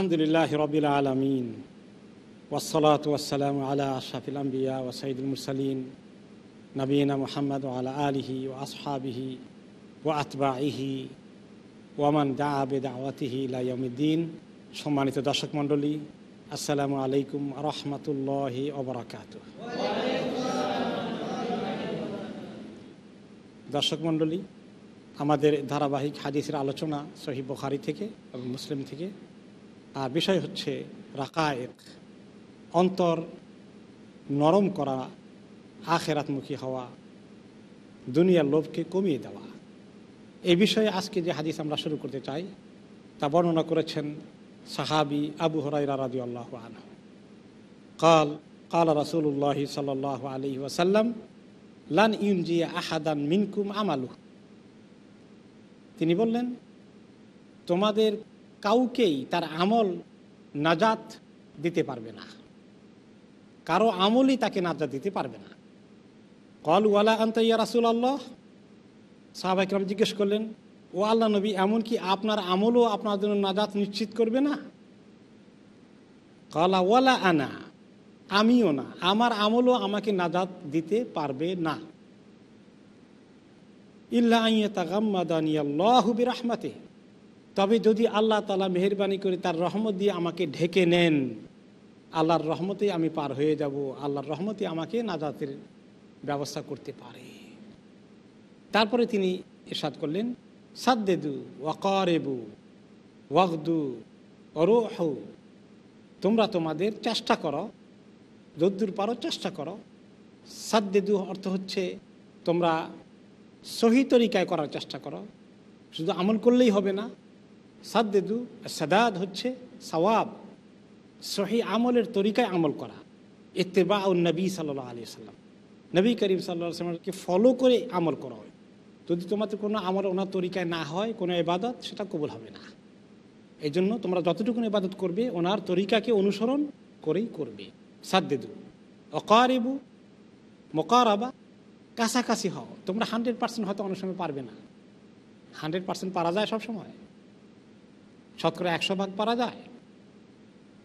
আলহামদুলিল্লাহ রবিল আলমিন। ওসলাত ওসালাম আলা আশাফিল আম্বিয়া ও সঈদুল মুরসালিন। নবীনা মোহাম্মদ আলা আলিহি ও আসহাবিহি ও আতবাহি ওয়ামান দা আবেদ আওয়াতিহি লাইয়ামুদ্দিন সম্মানিত দর্শক মণ্ডলী, আসসালামু আলাইকুম রহমতুল্লাহ অবরাকাত দর্শক মণ্ডলী, আমাদের ধারাবাহিক হাদিসের আলোচনা সহি বুখারি থেকে এবং মুসলিম থেকে আর বিষয় হচ্ছে রাকায়েক, অন্তর নরম করা, আখেরাতমুখী হওয়া, দুনিয়ার লোভকে কমিয়ে দেওয়া। এই বিষয়ে আজকে যে হাদিস আমরা শুরু করতে চাই, তা বর্ণনা করেছেন সাহাবি আবু হরাইরা রাজি আল্লাহ আনহ। কাল কাল রাসুল্লাহ সাল আলী ওয়াসাল্লাম, লান ইউনজিয়া আহাদান মিনকুম আমালু তিনি বললেন, তোমাদের কাউকেই তার আমল নাজাত দিতে পারবে না। কারও আমলই তাকে নাজাত দিতে পারবে না। কল, ওয়ালা আন্তইয়া রাসুল আল্লাহ সাহাবাইকরাম জিজ্ঞেস করলেন, ও আল্লাহ নবী এমনকি আপনার আমলও আপনার জন্য নাজাত নিশ্চিত করবে না? কলা, ওয়ালা আনা, আমিও না, আমার আমলও আমাকে নাজাত দিতে পারবে না। ইল্লাহবি রহমাতে তবে যদি আল্লাহ তালা মেহরবানি করে তার রহমত দিয়ে আমাকে ঢেকে নেন, আল্লাহর রহমতে আমি পার হয়ে যাব, আল্লাহর রহমতে আমাকে নাজাতের ব্যবস্থা করতে পারে। তারপরে তিনি এরশাদ করলেন, সাদ্দেদু ওয়াকারেবু ওয়াকদু অরোহ তোমরা তোমাদের চেষ্টা করো, যদ্দুর পারো চেষ্টা করো। সাদ্দেদু অর্থ হচ্ছে তোমরা সহি তরিকায় করার চেষ্টা করো, শুধু আমল করলেই হবে না সাদ্দেদু সাদাদ হচ্ছে সওয়াব। সহি আমলের তরিকায় আমল করা। ইত্তেবা ও নবী সাল্লাহ আলি সাল্লাম নবী করিম সাল্লাহ সাল্লামকে ফলো করে আমল করা হয়। যদি তোমাদের কোনো আমল ওনার তরিকায় না হয়, কোনো এবাদত সেটা কবুল হবে না। এই জন্য তোমরা যতটুকু ইবাদত করবে, ওনার তরিকাকে অনুসরণ করেই করবে। সাদ্দেদু, অকারেবু, মোকারাবা, কাছাকাছি হও। তোমরা হান্ড্রেড পার্সেন্ট হয়তো অনেক সময় পারবে না। হান্ড্রেড পার্সেন্ট পারা যায় সব সময় শতকরা একশো ভাগ পারা যায়।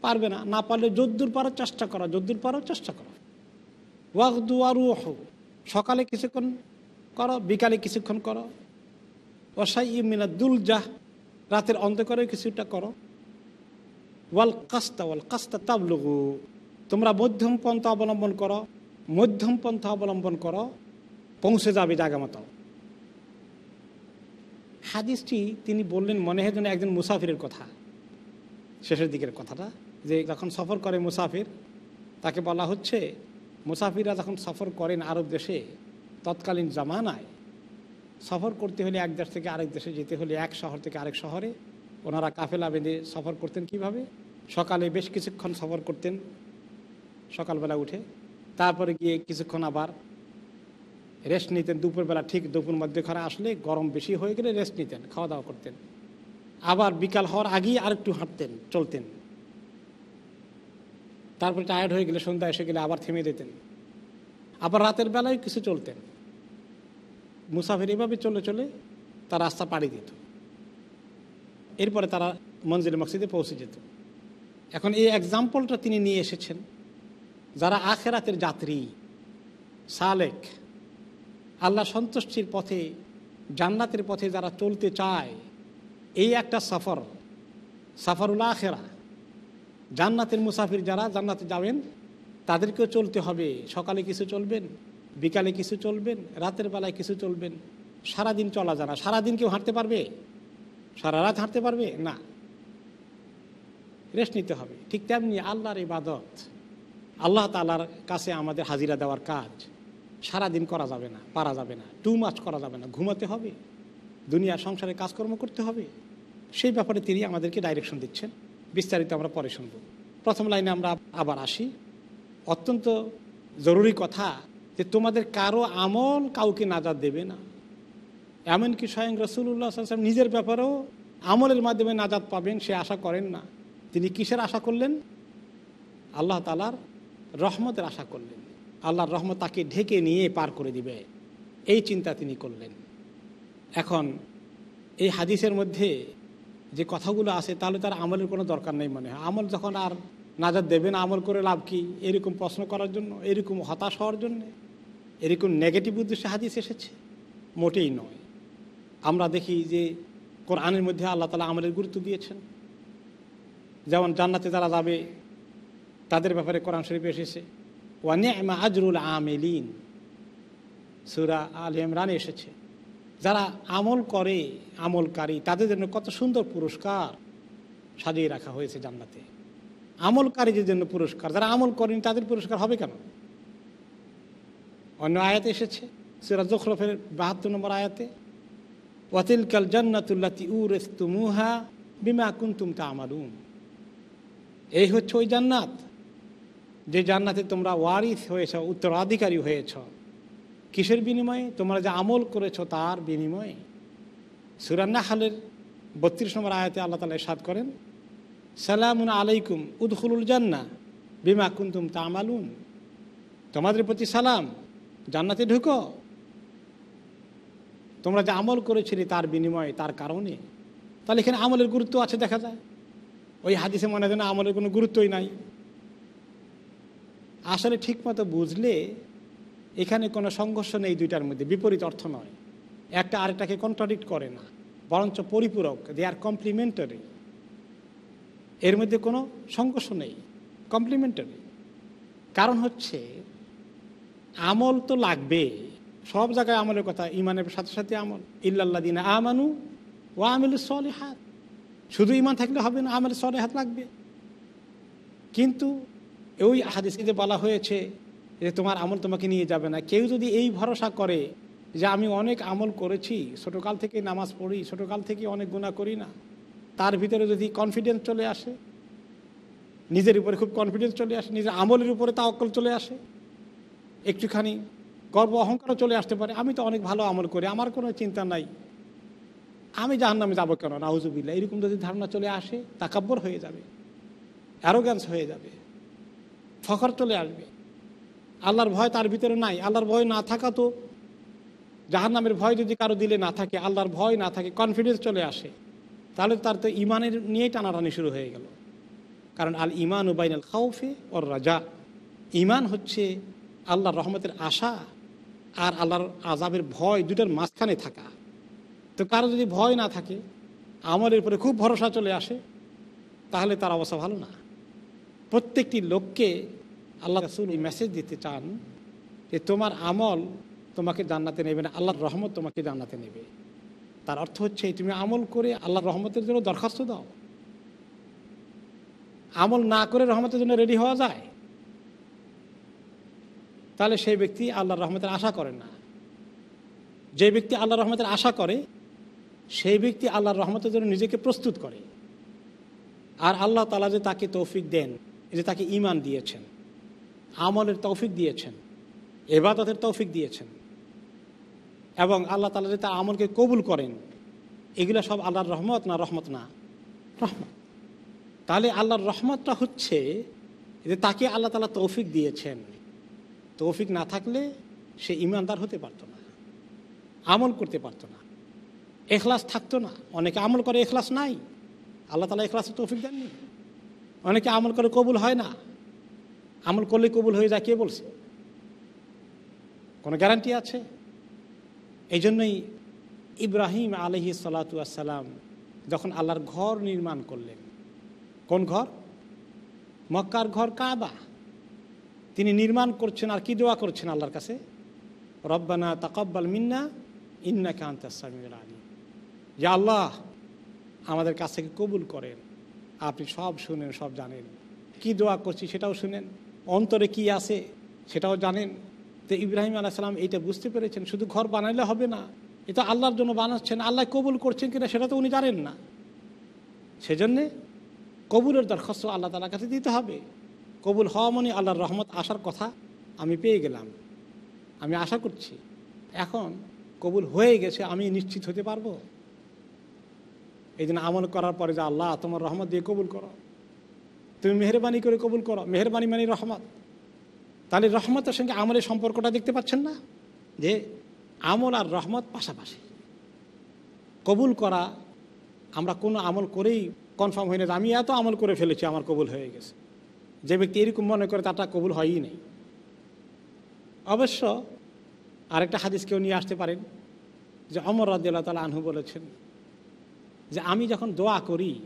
পারবে না। না পারলে যদ্দুর পারো, চেষ্টা করো। যদ্দুর পারো, চেষ্টা করো। ওয়াকদু আরু সকালে কিছুক্ষণ করো, বিকালে কিছুক্ষণ করো। ওসাই ইমিনা দুলজাহ। রাতের অন্ধকারে কিছুটা করো। ওয়াল কাস্তা ওয়াল কাস্তা তাবলুগু। তোমরা মধ্যম পন্থা অবলম্বন করো মধ্যম পন্থা অবলম্বন করো। পৌঁছে যাবে জায়গা মতো। হাদিসটি তিনি বললেন, মনে হয় যেন একজন মুসাফিরের কথা। শেষের দিকের কথাটা, যে যখন সফর করে মুসাফির, তাকে বলা হচ্ছে, মুসাফিররা যখন সফর করেন আরব দেশে, তৎকালীন জামানায়, সফর করতে হলে এক দেশ থেকে আরেক দেশে যেতে হলে এক শহর থেকে আরেক শহরে, ওনারা কাফেলা বেঁধে সফর করতেন কীভাবে? সকালে বেশ কিছুক্ষণ সফর করতেন, সকালবেলা উঠে, তারপরে গিয়ে কিছুক্ষণ আবার রেস্ট নিতেন, দুপুরবেলা ঠিক দুপুর মধ্যখানে আসলে গরম বেশি হয়ে গেলে রেস্ট নিতেন খাওয়া দাওয়া করতেন। আবার বিকাল হওয়ার আগেই আরেকটু হাঁটতেন, চলতেন। তারপরে টায়ার্ড হয়ে গেলে সন্ধ্যা এসে গেলে আবার থেমে দিতেন আবার রাতের বেলায় কিছু চলতেন। মুসাফির এভাবে চলে চলে তার রাস্তা পাড়ি দিত। এরপরে তারা মঞ্জিল মসজিদে পৌঁছে যেত। এখন এই এক্সাম্পলটা তিনি নিয়ে এসেছেন। যারা আখেরাতের যাত্রী, সালেক আল্লাহ সন্তুষ্টির পথে, জান্নাতের পথে যারা চলতে চায়, এই একটা সফর, সফরুল আখেরা। জান্নাতের মুসাফির যারা জান্নাতে যাবেন, তাদেরকেও চলতে হবে। সকালে কিছু চলবেন, বিকালে কিছু চলবেন, রাতের বেলায় কিছু চলবেন। সারাদিন চলা না। সারাদিন কেউ হাঁটতে পারবে? সারা রাত হাঁটতে পারবে? না। রেস্ট নিতে হবে। ঠিক তেমনি আল্লাহর ইবাদত, আল্লাহ তালার কাছে আমাদের হাজিরা দেওয়ার কাজ। সারা দিন করা যাবে না, পারা যাবে না টু মাছ করা যাবে না, ঘুমাতে হবে দুনিয়ার সংসারে কাজকর্ম করতে হবে। সেই ব্যাপারে তিনি আমাদেরকে ডাইরেকশন দিচ্ছেন। বিস্তারিত আমরা পরে শুনব। প্রথম লাইনে আমরা আবার আসি। অত্যন্ত জরুরি কথা যে তোমাদের কারও আমল কাউকে নাজাদ দেবে না। এমনকি স্বয়ং রসুল্লাহ সাল্লাম নিজের ব্যাপারেও আমলের মাধ্যমে নাজাদ পাবেন, সে আশা করেন না। তিনি কিসের আশা করলেন? আল্লাহ তালার রহমতের আশা করলেন। আল্লাহর রহমত তাকে ঢেকে নিয়ে পার করে দিবে। এই চিন্তা তিনি করলেন। এখন এই হাদিসের মধ্যে যে কথাগুলো আছে, তাহলে তার আমলের কোনো দরকার নেই মনে হয়। আমল যখন আর নাজাদ দেবেন আমল করে লাভ কি? এরকম প্রশ্ন করার জন্য, এরকম হতাশ হওয়ার জন্য, এরকম নেগেটিভ উদ্দেশ্যে হাদিস এসেছে? মোটেই নয়। আমরা দেখি যে কোরআনের মধ্যে আল্লাহ তালা আমলের গুরুত্ব দিয়েছেন। যেমন জান্নাতে যারা যাবে, তাদের ব্যাপারে কোরআন শরীফ এসেছে। ওয়ানিমা আজরুল আমেলিন সুরা আল ইমরান এসেছে। যারা আমল করে, আমলকারী, তাদের জন্য কত সুন্দর পুরস্কার সাজিয়ে রাখা হয়েছে জান্নাতে। আমলকারীদের জন্য পুরস্কার, যারা আমল করেনি তাদের পুরস্কার হবে কেন? অন্য আয়াতে এসেছে, সুরা জখরফের বাহাত্তর নম্বর আয়াতে, ওয়াতিলকাল জান্নাতুল্লাতি উরেস্তুমুহা বিমা কুন্তুম তা আমারুম এই হচ্ছে ওই জান্নাত। যে জান্নাতে তোমরা ওয়ারিস হয়েছ, উত্তরাধিকারী হয়েছ, কিসের বিনিময়ে? তোমরা যে আমল করেছ তার বিনিময়ে। সুরান্না হালের বত্রিশ নম্বর আয়াতে আল্লাহ তালা সাদ করেন, সালামুন আলাইকুম উদখুলুল জান্না বিমা কুন্তুম তা আমালুন তোমাদের প্রতি সালাম, জান্নাতে ঢুকো। তোমরা যে আমল করেছিলে তার বিনিময়ে, তার কারণে। তাহলে এখানে আমলের গুরুত্ব আছে, দেখা যায়। ওই হাদিসে মনে হয় আমলের কোনো গুরুত্বই নাই। আসলে ঠিকমতো বুঝলে এখানে কোনো সংঘর্ষ নেই দুইটার মধ্যে, বিপরীত অর্থ নয়। একটা আরেকটাকে কন্ট্রাডিক্ট করে না, বরঞ্চ পরিপূরক দে আর কমপ্লিমেন্টারি এর মধ্যে কোনো সংঘর্ষ নেই কমপ্লিমেন্টারি কারণ হচ্ছে, আমল তো লাগবে, সব জায়গায় আমলের কথা, ইমানের সাথে সাথে আমল। ইল্লাল্লা দিন আমানু ও আমিল সলে হাত শুধু ইমান থাকলে হবে না, আমল সলে হাত লাগবে। কিন্তু ওই হাদিসকে বলা হয়েছে যে তোমার আমল তোমাকে নিয়ে যাবে না। কেউ যদি এই ভরসা করে যে আমি অনেক আমল করেছি, ছোটোকাল থেকে নামাজ পড়ি, ছোটোকাল থেকে অনেক গুণা করি না, তার ভিতরে যদি কনফিডেন্স চলে আসে, নিজের উপরে খুব কনফিডেন্স চলে আসে, নিজের আমলের উপরে তাওকল চলে আসে, একটুখানি গর্ব অহংকারও চলে আসতে পারে, আমি তো অনেক ভালো আমল করি, আমার কোনো চিন্তা নাই, আমি জাহান নামে যাব কেন? নাউজুবিল্লা এরকম যদি ধারণা চলে আসে, তাকাব্বর হয়ে যাবে অ্যারোগ্যান্স হয়ে যাবে। ফখর চলে আসবে। আল্লাহর ভয় তার ভিতরে নাই। আল্লাহর ভয় না থাকা তো জাহান নামের ভয় যদি কারও দিলে না থাকে, আল্লাহর ভয় না থাকে কনফিডেন্স চলে আসে। তাহলে তার তো ইমানের নিয়েই টানাটানি শুরু হয়ে গেল। কারণ আল ইমান উবাইন আল খাউফে ওর রাজা। ইমান হচ্ছে আল্লাহর রহমতের আশা আর আল্লাহর আজাবের ভয় দুটার মাঝখানে থাকা। তো কারও যদি ভয় না থাকে, আমলের উপরে খুব ভরসা চলে আসে, তাহলে তার অবস্থা ভালো না। প্রত্যেকটি লোককে আল্লাহ রাসুল এই মেসেজ দিতে চান যে তোমার আমল তোমাকে জান্নাতে নেবে না, আল্লাহর রহমত তোমাকে জান্নাতে নেবে। তার অর্থ হচ্ছে তুমি আমল করে আল্লাহর রহমতের জন্য দরখাস্ত দাও। আমল না করে রহমতের জন্য রেডি হওয়া যায়। তাহলে সেই ব্যক্তি আল্লাহর রহমতের আশা করে না। যে ব্যক্তি আল্লাহর রহমতের আশা করে, সেই ব্যক্তি আল্লাহর রহমতের জন্য নিজেকে প্রস্তুত করে। আর আল্লাহ তালা যে তাকে তৌফিক দেন যে তাকে ইমান দিয়েছেন, আমলের তৌফিক দিয়েছেন, এবাদতের তৌফিক দিয়েছেন, এবং আল্লাহ তালা যে তার আমলকে কবুল করেন, এগুলো সব আল্লাহর রহমত না রহমত না? রহমত। তাহলে আল্লাহর রহমতটা হচ্ছে যে তাকে আল্লাহ তালা তৌফিক দিয়েছেন। তৌফিক না থাকলে সে ইমানদার হতে পারতো না, আমল করতে পারতো না, এখলাস থাকতো না। অনেকে আমল করে, এখলাস নাই। আল্লাহ তালা এখলাসের তৌফিক দেননি। অনেকে আমল করে কবুল হয় না। আমল করলে কবুল হয়ে যায়, কে বলছে? কোনো গ্যারান্টি আছে? এই জন্যই ইব্রাহিম আলহি সালাতাম যখন আল্লাহর ঘর নির্মাণ করলেন, কোন ঘর? মক্কার ঘর কাবা। তিনি নির্মাণ করছেন আর কি দোয়া করছেন আল্লাহর কাছে? রব্বানা তাকব্বাল মিন্না ইন্না কান্তাসামিউল আলী যে আল্লাহ, আমাদের কাছ থেকে কবুল করেন। আপনি সব শুনেন, সব জানেন। কি দোয়া করছি সেটাও শুনেন। অন্তরে কি আছে সেটাও জানেন। তো ইব্রাহিম আলাইসালাম এইটা বুঝতে পেরেছেন, শুধু ঘর বানাইলে হবে না এটা আল্লাহর জন্য বানাচ্ছেন, আল্লাহ কবুল করছেন কিনা সেটা তো উনি জানেন না। সেজন্যে কবুলের দরখাস্ত আল্লাহ তালার কাছে দিতে হবে। কবুল হওয়া মানে আল্লাহর রহমত আসার কথা আমি পেয়ে গেলাম। আমি আশা করছি, এখন কবুল হয়ে গেছে, আমি নিশ্চিত হতে পারব। এই জন্য আমল করার পরে যে আল্লাহ, তোমার রহমত দিয়ে কবুল করো। তুমি মেহরবানি করে কবুল করো। মেহরবানি মানে রহমত। তাহলে রহমতের সঙ্গে আমলের সম্পর্কটা দেখতে পাচ্ছেন না? যে আমল আর রহমত পাশাপাশি। কবুল করা, আমরা কোনো আমল করেই কনফার্ম হই না আমি এত আমল করে ফেলেছি, আমার কবুল হয়ে গেছে। যে ব্যক্তি এরকম মনে করে তাটা কবুল হয়ই নেই। অবশ্য আরেকটা হাদিস কেউ নিয়ে আসতে পারেন, যে অমর রাজিয়াল্লাহ তালা আনহু বলেছেন যে আমি যখন দোয়া করি,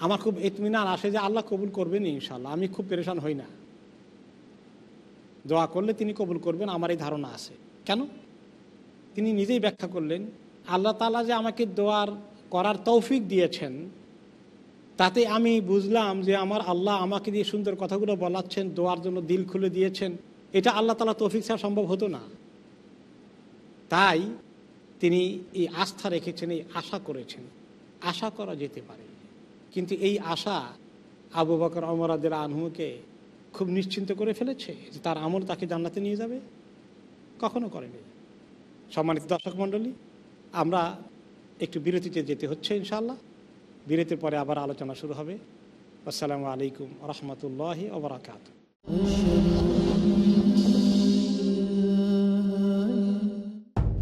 আমার খুব এতমিনান আসে যে আল্লাহ কবুল করবেন ইনশাল্লাহ আমি খুব পেরেশান হই না। দোয়া করলে তিনি কবুল করবেন, আমার এই ধারণা আছে। কেন? তিনি নিজেই ব্যাখ্যা করলেন, আল্লাহ তালা যে আমাকে দোয়ার করার তৌফিক দিয়েছেন, তাতে আমি বুঝলাম যে আমার আল্লাহ আমাকে দিয়ে সুন্দর কথাগুলো বলাচ্ছেন, দোয়ার জন্য দিল খুলে দিয়েছেন। এটা আল্লাহ তালা তৌফিক ছাড়া সম্ভব হতো না। তাই তিনি এই আস্থা রেখেছেন, এই আশা করেছেন। আশা করা যেতে পারে। কিন্তু এই আশা আবু বকর অমরাদের আনহুকে খুব নিশ্চিন্ত করে ফেলেছে যে তার আমল তাকে জান্নাতে নিয়ে যাবে। কখনো করেনি। সম্মানিত দর্শক মণ্ডলী, আমরা একটু বিরতিতে যেতে হচ্ছে ইনশাল্লাহ বিরতির পরে আবার আলোচনা শুরু হবে। আসসালামু আলাইকুম রহমতুল্লাহি ওবরাকাত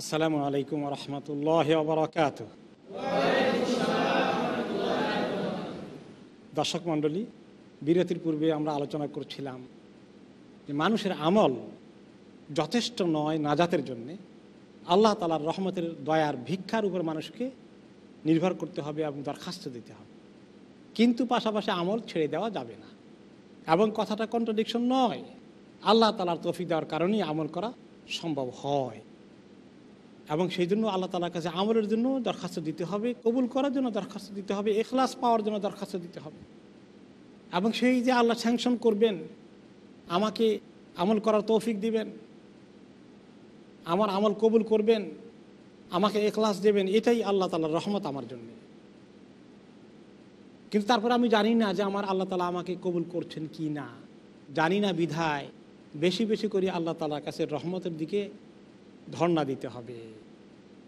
আসসালামু আলাইকুম রহমতুল্লাহ বরকাত দর্শক মণ্ডলী, বিরতির পূর্বে আমরা আলোচনা করছিলাম যে মানুষের আমল যথেষ্ট নয় নাজাতের জন্যে। আল্লাহ তালার রহমতের দয়ার ভিক্ষার উপর মানুষকে নির্ভর করতে হবে এবং দরখাস্ত দিতে হবে। কিন্তু পাশাপাশি আমল ছেড়ে দেওয়া যাবে না। এবং কথাটা কন্ট্রাডিকশন নয়। আল্লাহ তালার তফিক দেওয়ার কারণেই আমল করা সম্ভব হয়। এবং সেই জন্য আল্লাহ তালার কাছে আমলের জন্য দরখাস্ত দিতে হবে, কবুল করার জন্য দরখাস্ত দিতে হবে এখলাস পাওয়ার জন্য দরখাস্ত দিতে হবে। এবং সেই যে আল্লাহ স্যাংশন করবেন, আমাকে আমল করার তৌফিক দিবেন, আমার আমল কবুল করবেন, আমাকে এখলাস দেবেন, এটাই আল্লাহ তালার রহমত আমার জন্য। কিন্তু তারপর আমি জানি না যে আমার আল্লাহ তালা আমাকে কবুল করছেন কি না জানি না বিধায়, বেশি বেশি করে আল্লাহ তালার কাছে রহমতের দিকে ধর্ণা দিতে হবে।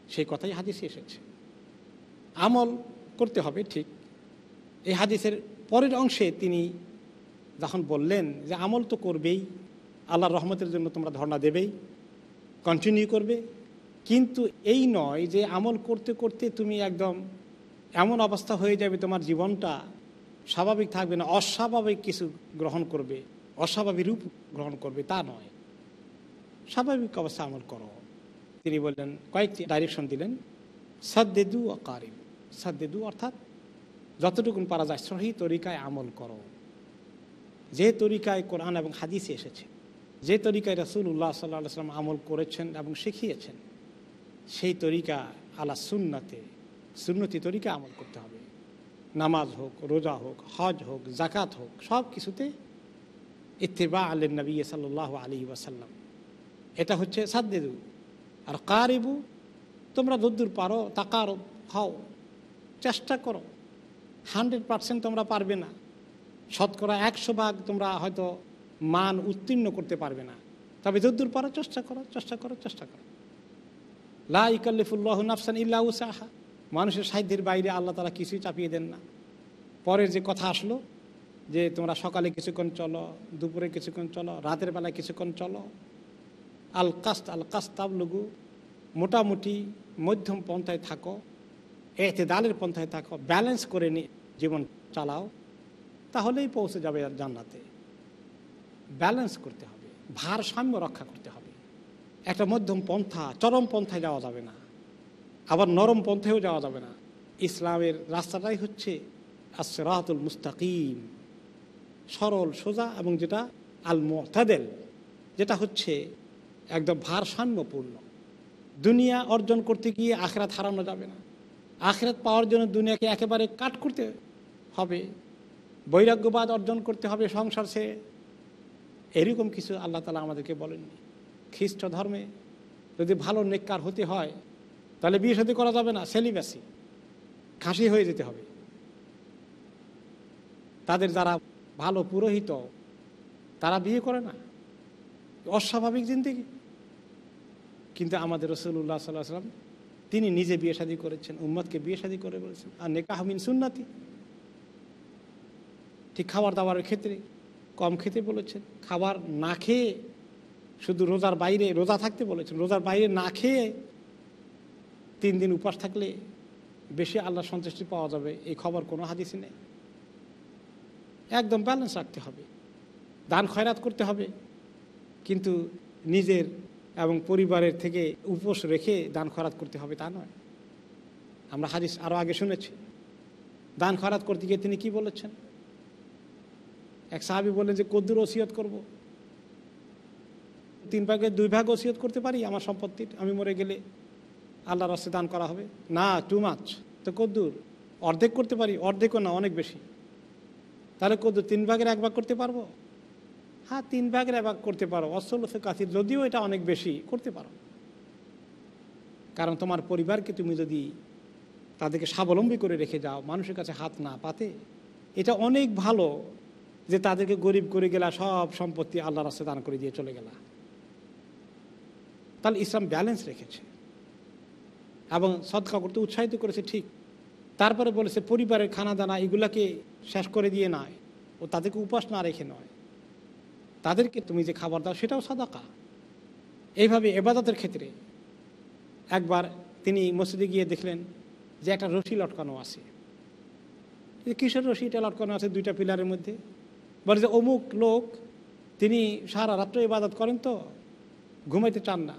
সেই কথাই হাদিসে এসেছে। আমল করতে হবে, ঠিক। এই হাদিসের পরের অংশে তিনি যখন বললেন যে, আমল তো করবেই, আল্লাহর রহমতের জন্য তোমরা ধর্ণা দেবেই কন্টিনিউ করবে। কিন্তু এই নয় যে, আমল করতে করতে তুমি একদম এমন অবস্থা হয়ে যাবে, তোমার জীবনটা স্বাভাবিক থাকবে না, অস্বাভাবিক কিছু গ্রহণ করবে, অস্বাভাবিক রূপ গ্রহণ করবে, তা নয়। স্বাভাবিক অবস্থা আমল করো। তিনি বললেন, কয়েকটি ডাইরেকশন দিলেন। সাদ্দেদু ও কারিব সাদ্দেদু অর্থাৎ যতটুকুন পারা যায় সহি তরিকায় আমল করো। যে তরিকায় কোরআন এবং হাদিসে এসেছে, যে তরিকায় রাসুল্লাহ সাল্লাহ সাল্লাম আমল করেছেন এবং শিখিয়েছেন, সেই তরিকা আলা সুন্নাতে, সুন্নতি তরিকা আমল করতে হবে। নামাজ হোক, রোজা হোক, হজ হোক জাকাত হোক, সব কিছুতে ইত্তেবা আল্লেন নবী সাল্লাহ আলী ওয়াসাল্লাম। এটা হচ্ছে সাদ্দেদু। আর কারিবু, তোমরা দূর পারো, তাকার হও চেষ্টা করো। হান্ড্রেড পারসেন্ট তোমরা পারবে না। শতকরা একশো ভাগ তোমরা হয়তো মান উত্তীর্ণ করতে পারবে না। তবে যদ্দূর পারো, চেষ্টা করো চেষ্টা করো চেষ্টা করো। লা নাফসান ইল্লা উসাহা। মানুষের সাধ্যের বাইরে আল্লাহ তারা কিছুই চাপিয়ে দেন না। পরের যে কথা আসলো, যে তোমরা সকালে কিছুক্ষণ চলো, দুপুরে কিছুক্ষণ চলো, রাতের বেলায় কিছুক্ষণ চলো আল কাস্ত আল কাস্তাব লঘু মোটামুটি মধ্যম পন্থায় থাকো এতে দালের পন্থায় থাকো, ব্যালেন্স করে নি জীবন চালাও, তাহলেই পৌঁছে যাবে জান্নাতে। ব্যালেন্স করতে হবে, ভারসাম্য রক্ষা করতে হবে। একটা মধ্যম পন্থা, চরম পন্থায় যাওয়া যাবে না। আবার নরম পন্থায়ও যাওয়া যাবে না। ইসলামের রাস্তাটাই হচ্ছে আসরাতুল মুস্তাকিম। সরল, সোজা এবং যেটা আল মোতাদেল যেটা হচ্ছে একদম ভারসাম্যপূর্ণ। দুনিয়া অর্জন করতে গিয়ে আখরাত হারানো যাবে না। আখরাত পাওয়ার জন্য দুনিয়াকে একেবারে কাট করতে হবে। বৈরাগ্যবাদ অর্জন করতে হবে সংসার সে এরকম কিছু আল্লাহ তালা আমাদেরকে বলেননি। খ্রিস্ট ধর্মে যদি ভালো নেককার হতে হয়, তাহলে বিয়ে সাথে করা যাবে না সেলিবাসি খাসি হয়ে যেতে হবে। তাদের যারা ভালো পুরোহিত, তারা বিয়ে করে না। অস্বাভাবিক জিন্দিগি। কিন্তু আমাদের রসুল্লাহ সাল্লাহ সাল্লাম তিনি নিজে বিয়ে শাদী করেছেন উম্মদকে বিয়ে শাদী করে বলেছেন। আর নেকাহমিন সুন্নাতি। ঠিক খাবার দাবারের ক্ষেত্রে কম খেতে বলেছেন, খাবার না খেয়ে শুধু রোজার বাইরে রোজা থাকতে বলেছেন, রোজার বাইরে না খেয়ে তিন দিন উপাস থাকলে বেশি আল্লাহ সন্তুষ্টি পাওয়া যাবে, এই খবর কোনো হাদিসে নেই। একদম ব্যালেন্স রাখতে হবে। দান খয়রাত করতে হবে, কিন্তু নিজের এবং পরিবারের থেকে উপোস রেখে দান খরাত করতে হবে, তা নয়। আমরা হাদিস আরও আগে শুনেছি। দান খরাত করতে গিয়ে তিনি কি বলেছেন? এক সাহাবি বললেন যে, কদ্দুর ওসিয়ত করব। তিন ভাগের দুই ভাগ ওসিয়ত করতে পারি আমার সম্পত্তির? আমি মরে গেলে আল্লাহর রাস্তায় দান করা হবে? না টু মাছ তো কদ্দুর, অর্ধেক করতে পারি? অর্ধেকও না, অনেক বেশি। তাহলে কদ্দুর তিন ভাগের এক ভাগ করতে পারব? হ্যাঁ তিন ভাগের এক ভাগ করতে পারো। অসলফে কাসির, যদিও এটা অনেক বেশি, করতে পারো। কারণ তোমার পরিবারকে তুমি যদি তাদেরকে স্বাবলম্বী করে রেখে যাও, মানুষের কাছে হাত না পাতে, এটা অনেক ভালো যে তাদেরকে গরিব করে গেলা, সব সম্পত্তি আল্লাহ রাস্তায় দান করে দিয়ে চলে গেলা। তাহলে ইসলাম ব্যালেন্স রেখেছে। এবং সদকা করতে উৎসাহিত করেছে, ঠিক। তারপরে বলেছে, পরিবারের খানা দানা এগুলাকে শেষ করে দিয়ে নয়। ও তাদেরকে উপাস না রেখে নয়। তাদেরকে তুমি যে খাবার দাও সেটাও সাদাকা। এইভাবে এবাদতের ক্ষেত্রে একবার তিনি মসজিদে গিয়ে দেখলেন যে একটা রশি লটকানো আছে। কিসের রশিটা লটকানো আছে দুইটা পিলারের মধ্যে। বলে যে অমুক লোক, তিনি সারা রাত্র ইবাদত করেন তো, ঘুমাইতে চান না।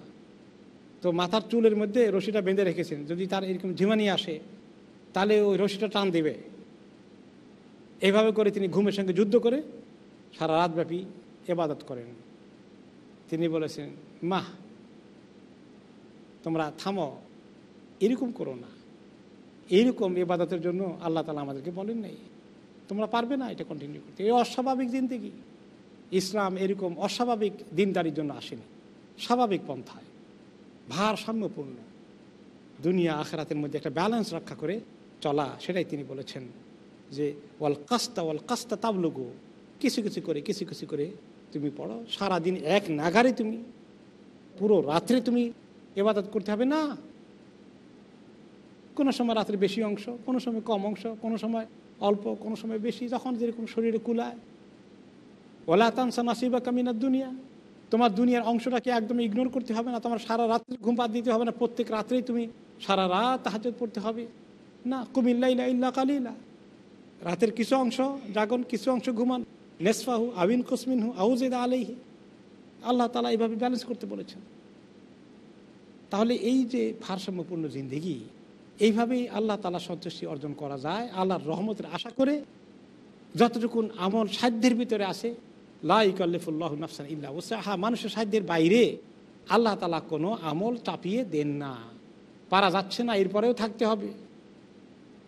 তো মাথার চুলের মধ্যে রশিটা বেঁধে রেখেছেন। যদি তার এরকম ঝিমানি আসে, তাহলে ওই রশিটা টান দেবে। এইভাবে করে তিনি ঘুমের সঙ্গে যুদ্ধ করে সারা রাতব্যাপী এবাদত করেন। তিনি বলেছেন, মাহ, তোমরা থামো, এরকম করো না। এইরকম এবাদতের জন্য আল্লাহ তালা আমাদেরকে বলেন নাই। তোমরা পারবে না এটা কন্টিনিউ করতে। এই অস্বাভাবিক জিন্দিগি। ইসলাম এরকম অস্বাভাবিক দিনদারির জন্য আসেনি। স্বাভাবিক পন্থায়। ভারসাম্যপূর্ণ। দুনিয়া আখরাতের মধ্যে একটা ব্যালেন্স রক্ষা করে চলা, সেটাই তিনি বলেছেন যে, ওয়াল কাস্তা ওয়াল কাস্তা তাবলুগু। কিছু কিছু করে, কিছু কিছু করে তুমি পড়ো, সারাদিন এক নাগারে তুমি, পুরো রাত্রে তুমি এবাদত করতে হবে, না। কোনো সময় রাত্রে বেশি অংশ, কোনো সময় কম অংশ, কোনো সময় অল্প, কোনো সময় বেশি, যখন যেরকম শরীরে কুলায়। ওলা তানসা নাসিবা কামিনার দুনিয়া। তোমার দুনিয়ার অংশটাকে একদম ইগনোর করতে হবে না, তোমার সারা রাত্রে ঘুম পাত দিতে হবে না, প্রত্যেক রাত্রেই তুমি সারা রাত তাহাজত পড়তে হবে। না কুমিল্লা ইলা ইল্লা কালিলা। রাতের কিছু অংশ, জাগন, কিছু অংশ ঘুমান। নেসফাহু, আবিন কুসমিন হু আউজেদ আলাইহি। আল্লাহ তালা এইভাবে ব্যালেন্স করতে বলেছেন। তাহলে এই যে ভারসাম্যপূর্ণ জিন্দিগি, এইভাবেই আল্লাহ তালা সন্তুষ্টি অর্জন করা যায়, আল্লাহর রহমতের আশা করে। যতটুকুন আমল সাধ্যের ভিতরে আসে লাইকাল্লিফুল্লাহ নাফসান ইল্লা ওসাহা মানুষের সাধ্যের বাইরে আল্লাহ তালা কোনো আমল চাপিয়ে দেন না। পারা যাচ্ছে না, এরপরেও থাকতে হবে।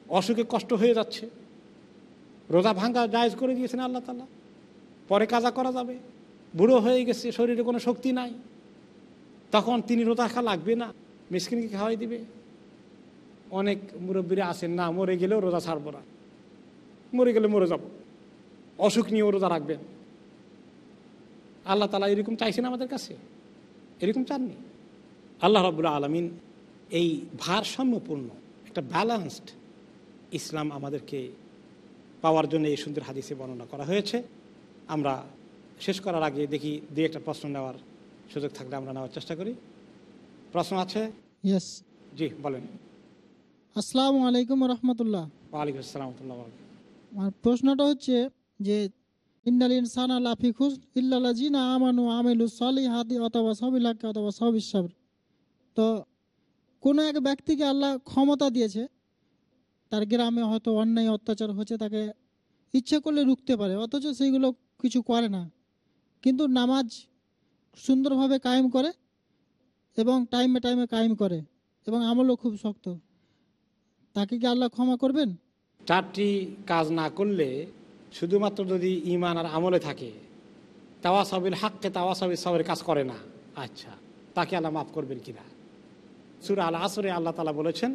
অসুখে কষ্ট হয়ে যাচ্ছে। রোজা ভাঙ্গা জায়জ করে দিয়েছেন আল্লাহ তালা পরে কাজা করা যাবে। বুড়ো হয়ে গেছে, শরীরে কোনো শক্তি নাই। তখন তিনি রোজা খা লাগবে না, মিসকিনকে খাওয়াই দিবে। অনেক মুরব্বীরা আসেন না, মরে গেলেও রোজা ছাড়বো না। মরে গেলে মরে যাব। অসুখ নিয়েও রোজা রাখবেন। আল্লাহ তালা এরকম চাইছেন আমাদের কাছে? এরকম চাননি? আল্লাহ রবুল্লা আলমিন এই ভারসাম্যপূর্ণ, একটা ব্যালেন্সড ইসলাম আমাদেরকে পাওয়ার জন্য এই সুন্দর হাদিসে বর্ণনা করা হয়েছে। আমরা শেষ করার আগে দেখি দু একটা প্রশ্ন নেওয়ার সুযোগ থাকলে আমরা নেওয়ার চেষ্টা করি। প্রশ্ন আছে? ইয়েস জি বলেন। আসসালামু আলাইকুম রহমতুল্লাহ। ওয়ালাইকুম আসসালাম আমার প্রশ্নটা হচ্ছে যে ইন্নাল ইনসান লাফি খুশ ইল্লাল্লাজিনা আমানু আমিলু সলিহাতি অথবা সবিলাকে অথবা সবিসাবর তো কোনো এক ব্যক্তিকে আল্লাহ ক্ষমতা দিয়েছে তার গ্রামে হয়তো অন্যায় অত্যাচার হচ্ছে তাকে ইচ্ছে করলে রুখতে পারে অথচ সেইগুলো কিছু করে না। কিন্তু নামাজ সুন্দরভাবে কায়েম করে এবং টাইমে টাইমে কায়েম করে এবং আমলও খুব শক্ত। তাকে কি আল্লাহ ক্ষমা করবেন? চারটি কাজ না করলে শুধুমাত্র যদি ইমান আর আমলে থাকে তাওয়া সবিল হাককে তাওয়া সবের কাজ করে না। আচ্ছা তাকে আল্লাহ মাফ করবেন কিনা সুরা আল আসরে আল্লাহ তালা বলেছেন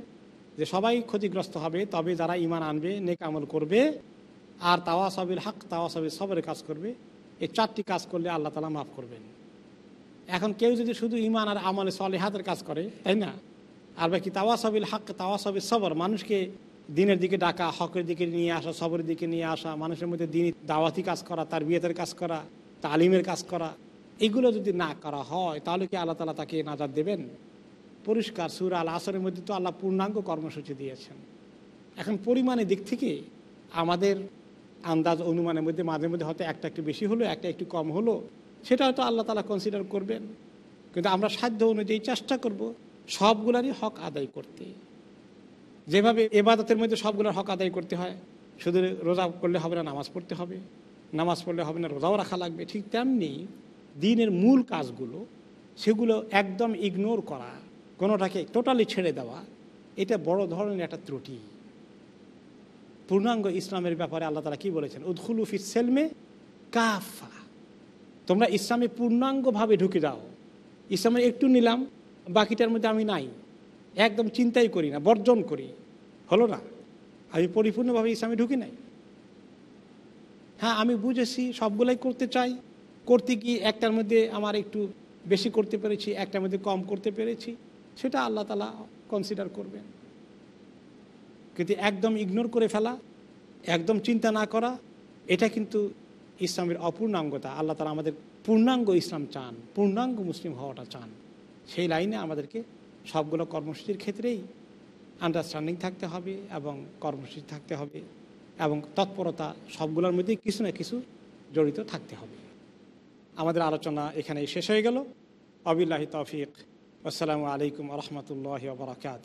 যে, সবাই ক্ষতিগ্রস্ত হবে তবে যারা ইমান আনবে, নেক আমল করবে। আর তাওয়া সবিল হক তাওয়া সবিল সবের কাজ করবে। এই চারটি কাজ করলে আল্লাহ তালা মাফ করবেন। এখন কেউ যদি শুধু ইমান আর আমলে সলে হাতের কাজ করে, তাই না? আর বাকি তাওয়াসাবিল হক, তাওয়াসাবিল সবর, মানুষকে দিনের দিকে ডাকা, হকের দিকে নিয়ে আসা, সবরের দিকে নিয়ে আসা, মানুষের মধ্যে দিন দাওয়াতি কাজ করা তার বিয়েতের কাজ করা, তালিমের কাজ করা, এগুলো যদি না করা হয়, তাহলে কি আল্লাহ তালা তাকে নাজাদ দেবেন? পরিষ্কার, সুর আল আসরের মধ্যে তো আল্লাহ পূর্ণাঙ্গ কর্মসূচি দিয়েছেন। এখন পরিমাণের দিক থেকে আমাদের আন্দাজ অনুমানের মধ্যে, মাঝে মধ্যে হয়তো একটা একটু বেশি হলো, একটা একটু কম হলো, সেটা হয়তো আল্লাহ তালা কনসিডার করবেন। কিন্তু আমরা সাধ্য অনুযায়ী চেষ্টা করব সবগুলারই হক আদায় করতে। যেভাবে এবাদতের মধ্যে সবগুলোর হক আদায় করতে হয়, শুধু রোজা করলে হবে না, নামাজ পড়তে হবে। নামাজ পড়লে হবে না, রোজাও রাখা লাগবে, ঠিক তেমনি দিনের মূল কাজগুলো, সেগুলো একদম ইগনোর করা, কোনোটাকে টোটালি ছেড়ে দেওয়া, এটা বড় ধরনের একটা ত্রুটি। পূর্ণাঙ্গ ইসলামের ব্যাপারে আল্লাহ তালা কি বলেছেন? উদ্খুলু সেলমে কাফা। তোমরা ইসলামে পূর্ণাঙ্গভাবে ঢুকে দাও ইসলামের একটু নিলাম, বাকিটার মধ্যে আমি নাই। একদম চিন্তাই করি না, বর্জন করি। হলো না? আমি পরিপূর্ণভাবে ইসলামে ঢুকি নাই। হ্যাঁ আমি বুঝেছি, সবগুলাই করতে চাই। করতে গিয়ে একটার মধ্যে আমার একটু বেশি করতে পেরেছি, একটার মধ্যে কম করতে পেরেছি। সেটা আল্লাহ তালা কনসিডার করবেন। কিন্তু একদম ইগনোর করে ফেলা, একদম চিন্তা না করা, এটা কিন্তু ইসলামের অপূর্ণাঙ্গতা। আল্লাহ তালা আমাদের পূর্ণাঙ্গ ইসলাম চান, পূর্ণাঙ্গ মুসলিম হওয়াটা চান। সেই লাইনে আমাদেরকে সবগুলো কর্মসূচির ক্ষেত্রেই আন্ডারস্ট্যান্ডিং থাকতে হবে এবং কর্মসূচি থাকতে হবে এবং তৎপরতা সবগুলোর মধ্যে কিছু না কিছু জড়িত থাকতে হবে। আমাদের আলোচনা এখানে শেষ হয়ে গেল। অবিল্লাহি তৌফিক। আসসালামু আলাইকুম রহমতুল্লাহ বরাকাত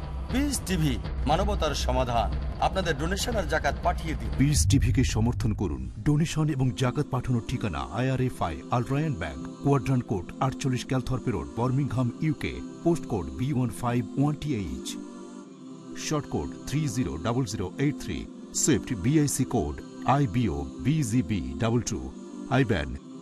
পিস টিভি, মানবতার সমাধান। আপনাদের ডোনেশন আর জাকাত পাঠিয়ে দিন। পিস টিভিকে সমর্থন করুন। ডোনেশন এবং জাকাত পাঠানোর ঠিকানা IRFI Al Rayan bank Quadrant Court আটচল্লিশ Calthorpe Road Birmingham UK post code B one five one TH sort code three zero double zero eight three SWIFT BIC code IBO BGB double two